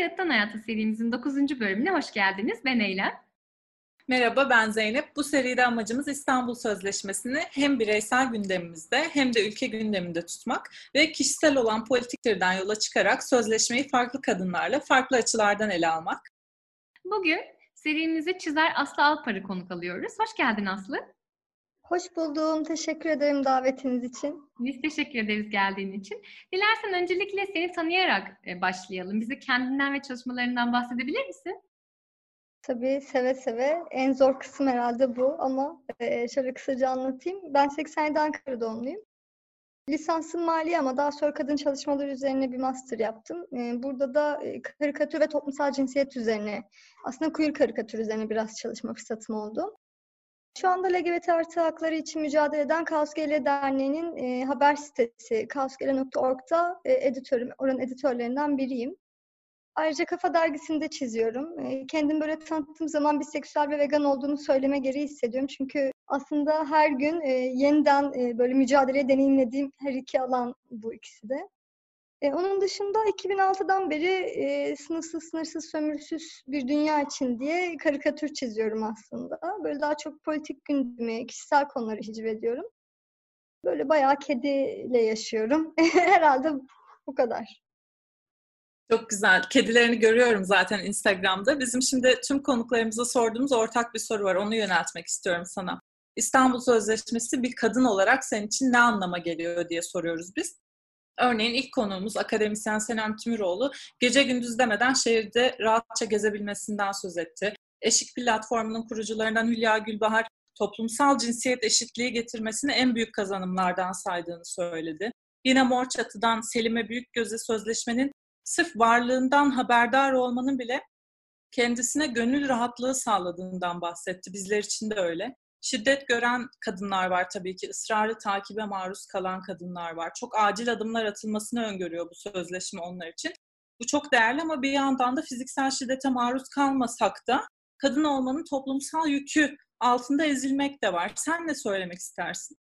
Kağıttan Hayata serimizin 9. bölümüne hoş geldiniz. Ben Eylem. Merhaba ben Zeynep. Bu seride amacımız İstanbul Sözleşmesi'ni hem bireysel gündemimizde hem de ülke gündeminde tutmak ve kişisel olan politiklerden yola çıkarak sözleşmeyi farklı kadınlarla farklı açılardan ele almak. Bugün serimize çizer Aslı Alpar'ı konuk alıyoruz. Hoş geldin Aslı. Hoş buldum. Teşekkür ederim davetiniz için. Biz teşekkür ederiz geldiğin için. Dilersen öncelikle seni tanıyarak e, başlayalım. Bize kendinden ve çalışmalarından bahsedebilir misin? Tabii seve seve. En zor kısım herhalde bu ama e, şöyle kısaca anlatayım. Ben 87 Ankara doğumluyum. Lisansım mali ama daha sonra kadın çalışmaları üzerine bir master yaptım. E, burada da karikatür ve toplumsal cinsiyet üzerine, aslında queer karikatür üzerine biraz çalışma fırsatım oldu. Şu anda LGBT artı hakları için mücadele eden Kaos GL Derneği'nin e, haber sitesi kaosgl.org'da e, editörüm, oranın editörlerinden biriyim. Ayrıca Kafa Dergisi'nde çiziyorum. E, kendim böyle tanıttığım zaman biseksüel ve vegan olduğunu söyleme gereği hissediyorum. Çünkü aslında her gün e, yeniden e, böyle mücadele deneyimlediğim her iki alan bu ikisi de. E, onun dışında 2006'dan beri e, sınıfsız, sınırsız, sömürüsüz bir dünya için diye karikatür çiziyorum aslında. Böyle daha çok politik gündemi, kişisel konuları hicvediyorum. Böyle bayağı kediyle yaşıyorum. Herhalde bu kadar. Çok güzel. Kedilerini görüyorum zaten Instagram'da. Bizim şimdi tüm konuklarımıza sorduğumuz ortak bir soru var. Onu yöneltmek istiyorum sana. İstanbul Sözleşmesi bir kadın olarak senin için ne anlama geliyor diye soruyoruz biz. Örneğin ilk konuğumuz akademisyen Senem Tümüroğlu gece gündüz demeden şehirde rahatça gezebilmesinden söz etti. Eşik platformunun kurucularından Hülya Gülbahar toplumsal cinsiyet eşitliği getirmesini en büyük kazanımlardan saydığını söyledi. Yine Mor Çatı'dan Selime Büyükgöz'e sözleşmenin sırf varlığından haberdar olmanın bile kendisine gönül rahatlığı sağladığından bahsetti. Bizler için de öyle. Şiddet gören kadınlar var tabii ki. ısrarlı takibe maruz kalan kadınlar var. Çok acil adımlar atılmasını öngörüyor bu sözleşme onlar için. Bu çok değerli ama bir yandan da fiziksel şiddete maruz kalmasak da kadın olmanın toplumsal yükü altında ezilmek de var. Sen ne söylemek istersin?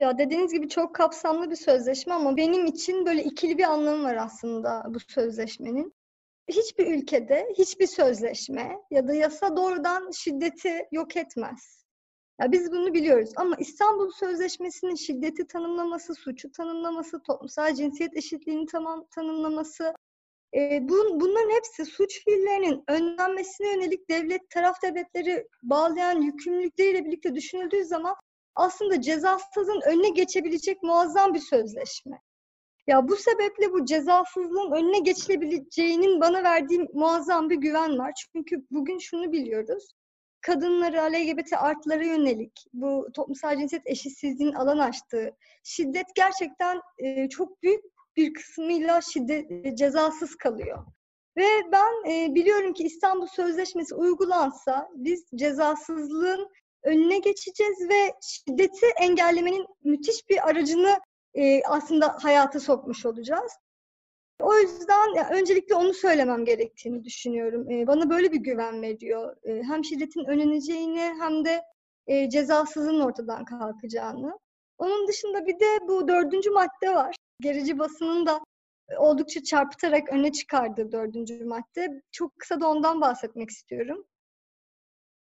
Ya dediğiniz gibi çok kapsamlı bir sözleşme ama benim için böyle ikili bir anlamı var aslında bu sözleşmenin. Hiçbir ülkede hiçbir sözleşme ya da yasa doğrudan şiddeti yok etmez. Ya biz bunu biliyoruz ama İstanbul Sözleşmesi'nin şiddeti tanımlaması, suçu tanımlaması, toplumsal cinsiyet eşitliğini tamam tanımlaması, e, bun, bunların hepsi suç fiillerinin önlenmesine yönelik devlet, taraf devletleri bağlayan yükümlülükleriyle birlikte düşünüldüğü zaman aslında cezasızlığın önüne geçebilecek muazzam bir sözleşme. Ya bu sebeple bu cezasızlığın önüne geçilebileceğinin bana verdiği muazzam bir güven var. Çünkü bugün şunu biliyoruz kadınlara, LGBT artlara yönelik bu toplumsal cinsiyet eşitsizliğinin alan açtığı şiddet gerçekten e, çok büyük bir kısmıyla şiddet e, cezasız kalıyor. Ve ben e, biliyorum ki İstanbul Sözleşmesi uygulansa biz cezasızlığın önüne geçeceğiz ve şiddeti engellemenin müthiş bir aracını e, aslında hayata sokmuş olacağız. O yüzden öncelikle onu söylemem gerektiğini düşünüyorum. E, bana böyle bir güven veriyor. E, hem şiddetin önleneceğini hem de e, cezasızlığın ortadan kalkacağını. Onun dışında bir de bu dördüncü madde var. Gerici basının da oldukça çarpıtarak öne çıkardığı dördüncü madde. Çok kısa da ondan bahsetmek istiyorum.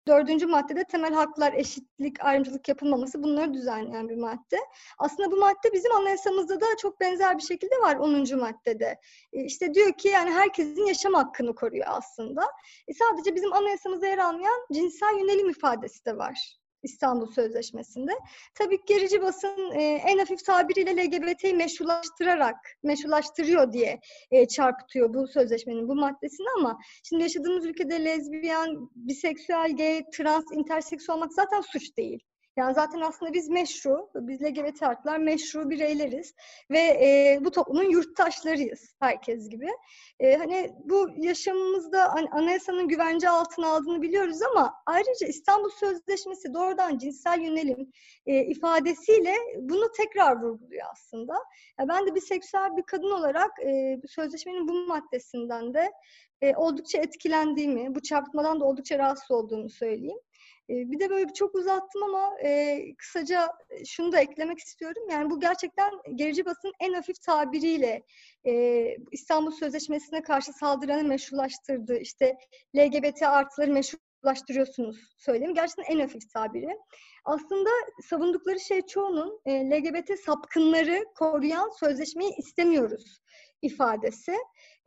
Dördüncü maddede temel haklar, eşitlik, ayrımcılık yapılmaması bunları düzenleyen bir madde. Aslında bu madde bizim anayasamızda da çok benzer bir şekilde var 10. maddede. E işte diyor ki yani herkesin yaşam hakkını koruyor aslında. E sadece bizim anayasamızda yer almayan cinsel yönelim ifadesi de var. İstanbul Sözleşmesi'nde. Tabii gerici basın e, en hafif tabiriyle LGBT'yi meşrulaştırarak, meşrulaştırıyor diye e, çarpıtıyor bu sözleşmenin bu maddesini ama şimdi yaşadığımız ülkede lezbiyen, biseksüel, gay, trans, interseks olmak zaten suç değil. Yani zaten aslında biz meşru, biz LGBT artılar meşru bireyleriz ve e, bu toplumun yurttaşlarıyız herkes gibi. E, hani bu yaşamımızda anayasanın güvence altına aldığını biliyoruz ama ayrıca İstanbul Sözleşmesi doğrudan cinsel yönelim e, ifadesiyle bunu tekrar vurguluyor aslında. Yani ben de bir seksüel bir kadın olarak e, sözleşmenin bu maddesinden de e, oldukça etkilendiğimi, bu çarpıtmadan da oldukça rahatsız olduğumu söyleyeyim. Bir de böyle çok uzattım ama kısaca şunu da eklemek istiyorum. Yani bu gerçekten gerici basın en hafif tabiriyle İstanbul Sözleşmesi'ne karşı saldırılarını meşrulaştırdı. İşte LGBT artıları meşrulaştırıyorsunuz söylemi. Gerçekten en hafif tabiri. Aslında savundukları şey çoğunun LGBT sapkınları koruyan sözleşmeyi istemiyoruz ifadesi.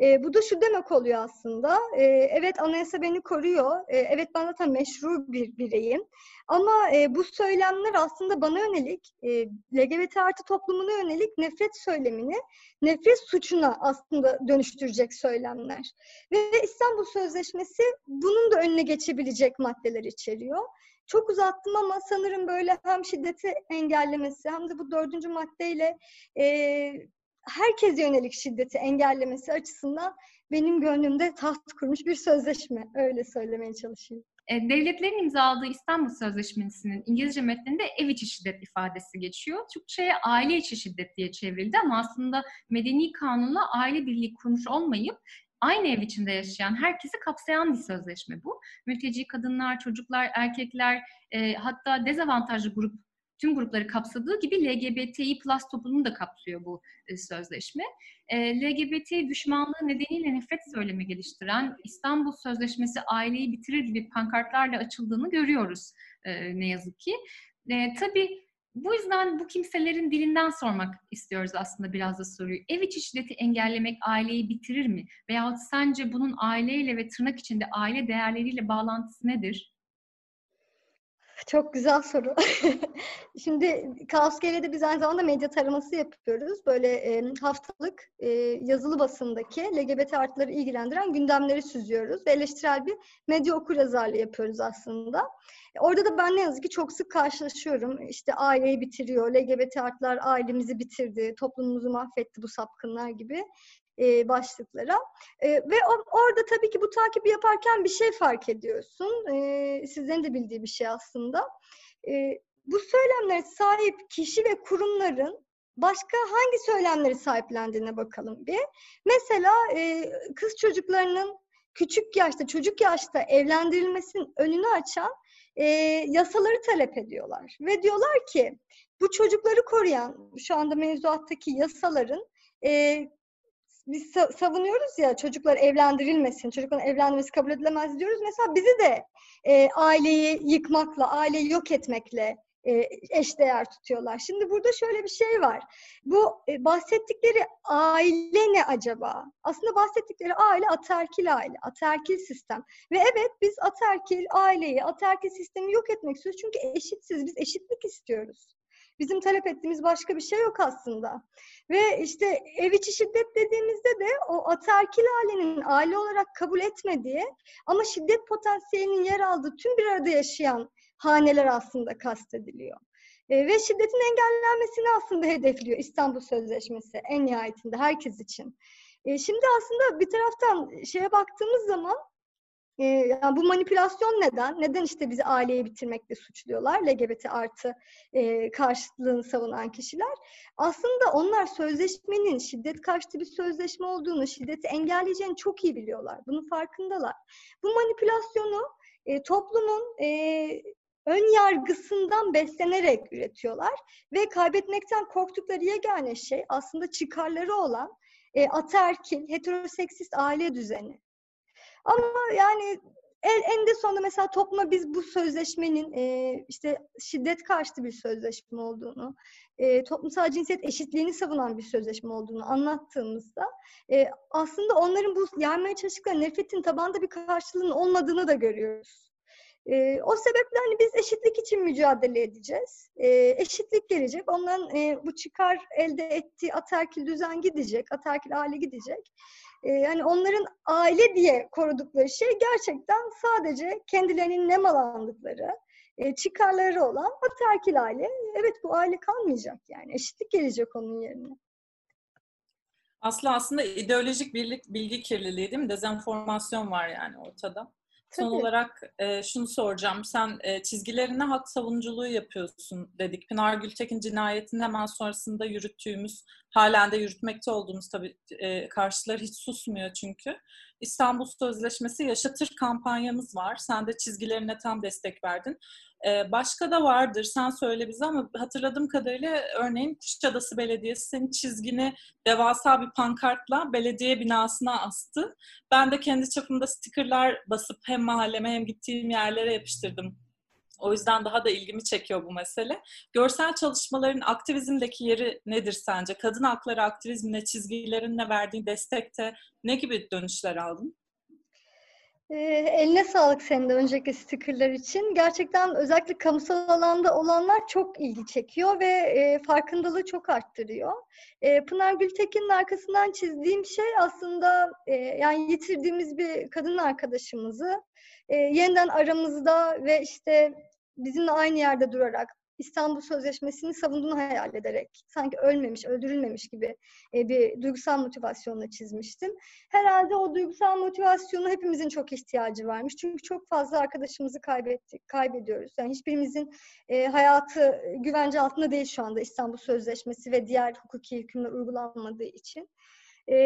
E, bu da şu demek oluyor aslında. E, evet anayasa beni koruyor. E, evet ben zaten meşru bir bireyim. Ama e, bu söylemler aslında bana yönelik, e, LGBT artı toplumuna yönelik nefret söylemini, nefret suçuna aslında dönüştürecek söylemler. Ve İstanbul Sözleşmesi bunun da önüne geçebilecek maddeler içeriyor. Çok uzattım ama sanırım böyle hem şiddeti engellemesi hem de bu dördüncü maddeyle e, herkese yönelik şiddeti engellemesi açısından benim gönlümde taht kurmuş bir sözleşme. Öyle söylemeye çalışayım. E, devletlerin imzaladığı İstanbul Sözleşmesi'nin İngilizce metninde ev içi şiddet ifadesi geçiyor. Türkçe'ye aile içi şiddet diye çevrildi ama aslında medeni kanunla aile birliği kurmuş olmayıp aynı ev içinde yaşayan herkesi kapsayan bir sözleşme bu. Mülteci kadınlar, çocuklar, erkekler, e, hatta dezavantajlı grup tüm grupları kapsadığı gibi LGBTİ plus toplumunu da kapsıyor bu e, sözleşme. E, LGBT düşmanlığı nedeniyle nefret söylemi geliştiren İstanbul Sözleşmesi aileyi bitirir gibi pankartlarla açıldığını görüyoruz e, ne yazık ki. E, tabii bu yüzden bu kimselerin dilinden sormak istiyoruz aslında biraz da soruyu. Ev içi şiddeti engellemek aileyi bitirir mi? Veyahut sence bunun aileyle ve tırnak içinde aile değerleriyle bağlantısı nedir? Çok güzel soru. Şimdi Kaos GV'de biz aynı zamanda medya taraması yapıyoruz. Böyle e, haftalık e, yazılı basındaki LGBT artıları ilgilendiren gündemleri süzüyoruz ve eleştirel bir medya okur yazarlığı yapıyoruz aslında. Orada da ben ne yazık ki çok sık karşılaşıyorum. İşte aileyi bitiriyor, LGBT artılar ailemizi bitirdi, toplumumuzu mahvetti bu sapkınlar gibi e, başlıklara. E, ve o, orada tabii ki bu takibi yaparken bir şey fark ediyorsun. E, sizlerin de bildiği bir şey aslında. E, bu söylemlere sahip kişi ve kurumların başka hangi söylemleri sahiplendiğine bakalım bir. Mesela e, kız çocuklarının küçük yaşta, çocuk yaşta evlendirilmesinin önünü açan e, yasaları talep ediyorlar. Ve diyorlar ki bu çocukları koruyan, şu anda mevzuattaki yasaların e, biz savunuyoruz ya çocuklar evlendirilmesin, çocukların evlenmesi kabul edilemez diyoruz. Mesela bizi de e, aileyi yıkmakla, aileyi yok etmekle e, eşdeğer tutuyorlar. Şimdi burada şöyle bir şey var. Bu e, bahsettikleri aile ne acaba? Aslında bahsettikleri aile ataerkil aile, ataerkil sistem. Ve evet biz ataerkil aileyi, ataerkil sistemi yok etmek istiyoruz. Çünkü eşitsiz, biz eşitlik istiyoruz. Bizim talep ettiğimiz başka bir şey yok aslında. Ve işte ev içi şiddet dediğimizde de o ataerkil ailenin aile olarak kabul etmediği ama şiddet potansiyelinin yer aldığı tüm bir arada yaşayan haneler aslında kastediliyor. E, ve şiddetin engellenmesini aslında hedefliyor İstanbul Sözleşmesi en nihayetinde herkes için. E, şimdi aslında bir taraftan şeye baktığımız zaman yani bu manipülasyon neden? Neden işte bizi aileyi bitirmekle suçluyorlar? LGBT artı e, karşıtlığını savunan kişiler. Aslında onlar sözleşmenin şiddet karşıtı bir sözleşme olduğunu, şiddeti engelleyeceğini çok iyi biliyorlar. Bunun farkındalar. Bu manipülasyonu e, toplumun e, ön yargısından beslenerek üretiyorlar ve kaybetmekten korktukları yegane şey aslında çıkarları olan e, ataerkil, heteroseksist aile düzeni. Ama yani en, en de sonunda mesela topluma biz bu sözleşmenin e, işte şiddet karşıtı bir sözleşme olduğunu, e, toplumsal cinsiyet eşitliğini savunan bir sözleşme olduğunu anlattığımızda e, aslında onların bu yaymaya çalıştıkları nefretin tabanda bir karşılığının olmadığını da görüyoruz. E, o sebeple hani biz eşitlik için mücadele edeceğiz. E, eşitlik gelecek. Onların e, bu çıkar elde ettiği ataerkil düzen gidecek, ataerkil hale gidecek e, yani onların aile diye korudukları şey gerçekten sadece kendilerinin nemalandıkları, e, çıkarları olan ataerkil aile. Evet bu aile kalmayacak yani. Eşitlik gelecek onun yerine. Aslı aslında ideolojik birlik, bilgi kirliliği değil mi? Dezenformasyon var yani ortada. Son olarak e, şunu soracağım. Sen e, çizgilerine hak savunuculuğu yapıyorsun dedik. Pınar Gültekin cinayetinin hemen sonrasında yürüttüğümüz, halen de yürütmekte olduğumuz tabii e, karşıları hiç susmuyor çünkü. İstanbul Sözleşmesi Yaşatır kampanyamız var. Sen de çizgilerine tam destek verdin. Ee, başka da vardır, sen söyle bize ama hatırladığım kadarıyla örneğin Kuşadası Belediyesi senin çizgini devasa bir pankartla belediye binasına astı. Ben de kendi çapımda stickerlar basıp hem mahalleme hem gittiğim yerlere yapıştırdım o yüzden daha da ilgimi çekiyor bu mesele. Görsel çalışmaların aktivizmdeki yeri nedir sence? Kadın hakları aktivizmine, çizgilerinle verdiğin destekte ne gibi dönüşler aldın? E, eline sağlık senin de öncelikle stickerlar için. Gerçekten özellikle kamusal alanda olanlar çok ilgi çekiyor ve e, farkındalığı çok arttırıyor. E, Pınar Gültekin'in arkasından çizdiğim şey aslında e, yani yitirdiğimiz bir kadın arkadaşımızı e, yeniden aramızda ve işte bizimle aynı yerde durarak İstanbul Sözleşmesi'ni savunduğunu hayal ederek sanki ölmemiş, öldürülmemiş gibi e, bir duygusal motivasyonla çizmiştim. Herhalde o duygusal motivasyonu hepimizin çok ihtiyacı varmış. Çünkü çok fazla arkadaşımızı kaybettik, kaybediyoruz. Yani hiçbirimizin e, hayatı güvence altında değil şu anda İstanbul Sözleşmesi ve diğer hukuki hükümler uygulanmadığı için. E,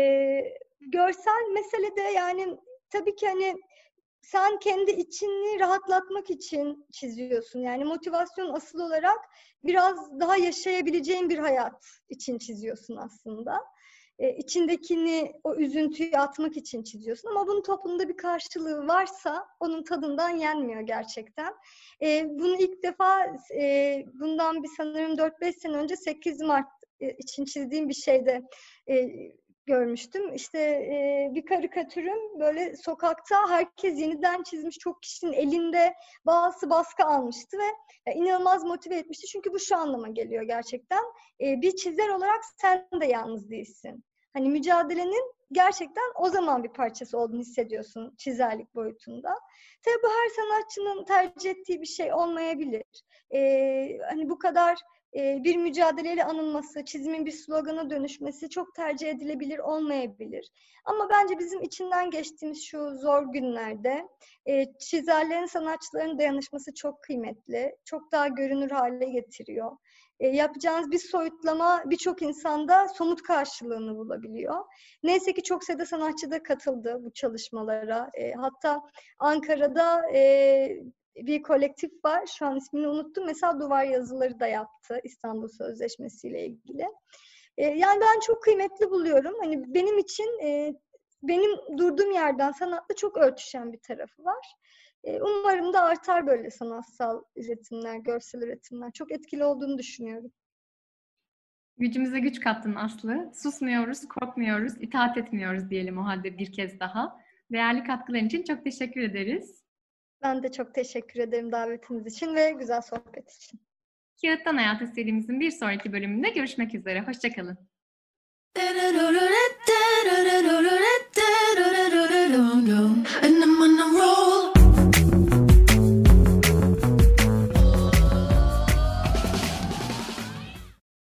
görsel meselede yani tabii ki hani sen kendi içini rahatlatmak için çiziyorsun. Yani motivasyon asıl olarak biraz daha yaşayabileceğin bir hayat için çiziyorsun aslında. Ee, içindekini, o üzüntüyü atmak için çiziyorsun. Ama bunun toplumda bir karşılığı varsa onun tadından yenmiyor gerçekten. Ee, bunu ilk defa e, bundan bir sanırım 4-5 sene önce 8 Mart e, için çizdiğim bir şeyde e, görmüştüm. İşte e, bir karikatürüm böyle sokakta herkes yeniden çizmiş çok kişinin elinde bazı baskı almıştı ve e, inanılmaz motive etmişti. Çünkü bu şu anlama geliyor gerçekten. E, bir çizer olarak sen de yalnız değilsin. Hani mücadelenin gerçekten o zaman bir parçası olduğunu hissediyorsun çizerlik boyutunda. Tabii bu her sanatçının tercih ettiği bir şey olmayabilir. Ee, hani bu kadar bir mücadeleyle anılması, çizimin bir slogana dönüşmesi çok tercih edilebilir olmayabilir. Ama bence bizim içinden geçtiğimiz şu zor günlerde çizerlerin, sanatçıların dayanışması çok kıymetli. Çok daha görünür hale getiriyor. Yapacağınız bir soyutlama birçok insanda somut karşılığını bulabiliyor. Neyse ki çok sayıda sanatçı da katıldı bu çalışmalara. Hatta Ankara'da bir kolektif var. Şu an ismini unuttum. Mesela duvar yazıları da yaptı İstanbul Sözleşmesi ile ilgili. E, yani ben çok kıymetli buluyorum. Hani benim için e, benim durduğum yerden sanatla çok örtüşen bir tarafı var. E, umarım da artar böyle sanatsal üretimler, görsel üretimler. Çok etkili olduğunu düşünüyorum. Gücümüze güç kattın Aslı. Susmuyoruz, korkmuyoruz, itaat etmiyoruz diyelim o halde bir kez daha. Değerli katkıların için çok teşekkür ederiz. Ben de çok teşekkür ederim davetiniz için ve güzel sohbet için. Kağıttan Hayata serimizin bir sonraki bölümünde görüşmek üzere. Hoşçakalın.